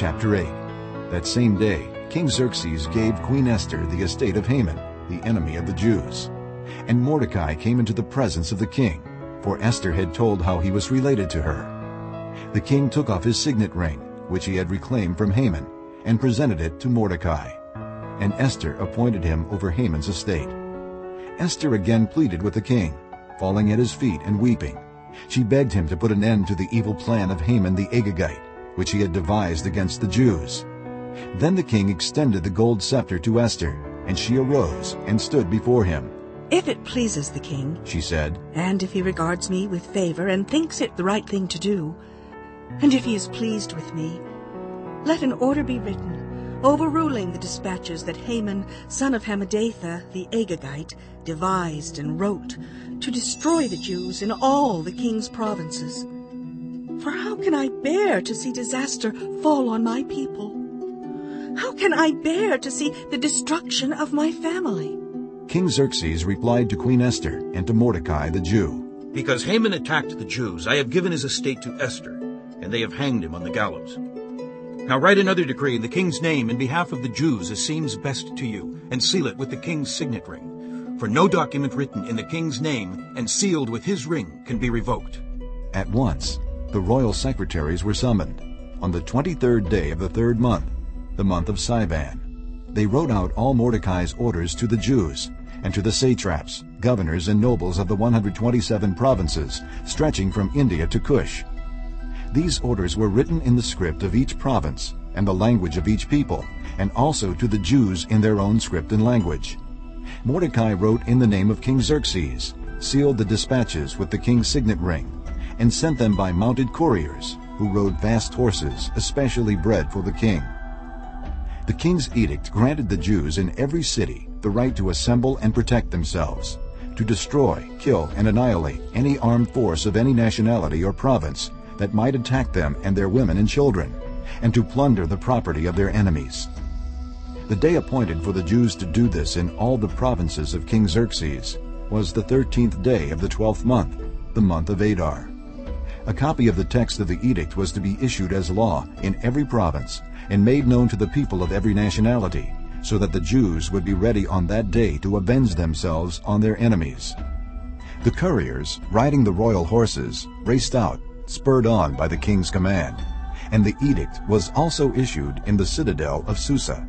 Chapter 8 That same day, King Xerxes gave Queen Esther the estate of Haman, the enemy of the Jews. And Mordecai came into the presence of the king, for Esther had told how he was related to her. The king took off his signet ring, which he had reclaimed from Haman, and presented it to Mordecai. And Esther appointed him over Haman's estate. Esther again pleaded with the king, falling at his feet and weeping. She begged him to put an end to the evil plan of Haman the Agagite, which he had devised against the Jews. Then the king extended the gold scepter to Esther, and she arose and stood before him. If it pleases the king, she said, and if he regards me with favor and thinks it the right thing to do, and if he is pleased with me, let an order be written, overruling the dispatches that Haman, son of Hammedatha, the Agagite, devised and wrote to destroy the Jews in all the king's provinces. For how can I bear to see disaster fall on my people? How can I bear to see the destruction of my family? King Xerxes replied to Queen Esther and to Mordecai the Jew, Because Haman attacked the Jews, I have given his estate to Esther, and they have hanged him on the gallows. Now write another decree in the king's name in behalf of the Jews as seems best to you, and seal it with the king's signet ring. For no document written in the king's name and sealed with his ring can be revoked. At once, the royal secretaries were summoned. On the twenty-third day of the third month, the month of Sivan, they wrote out all Mordecai's orders to the Jews and to the satraps, governors, and nobles of the 127 provinces, stretching from India to Cush. These orders were written in the script of each province and the language of each people, and also to the Jews in their own script and language. Mordecai wrote in the name of King Xerxes, sealed the dispatches with the king's signet ring, and sent them by mounted couriers, who rode fast horses, especially bred for the king. The king's edict granted the Jews in every city the right to assemble and protect themselves, to destroy, kill, and annihilate any armed force of any nationality or province that might attack them and their women and children, and to plunder the property of their enemies. The day appointed for the Jews to do this in all the provinces of King Xerxes was the thirteenth day of the twelfth month, the month of Adar. A copy of the text of the edict was to be issued as law in every province and made known to the people of every nationality, so that the Jews would be ready on that day to avenge themselves on their enemies. The couriers, riding the royal horses, raced out, spurred on by the king's command, and the edict was also issued in the citadel of Susa.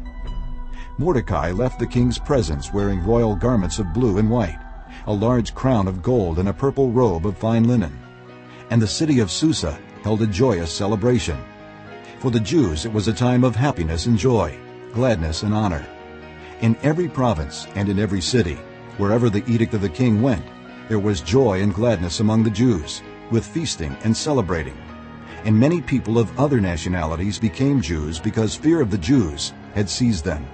Mordecai left the king's presence wearing royal garments of blue and white, a large crown of gold and a purple robe of fine linen. And the city of Susa held a joyous celebration. For the Jews it was a time of happiness and joy, gladness and honor. In every province and in every city, wherever the edict of the king went, there was joy and gladness among the Jews, with feasting and celebrating. And many people of other nationalities became Jews because fear of the Jews had seized them.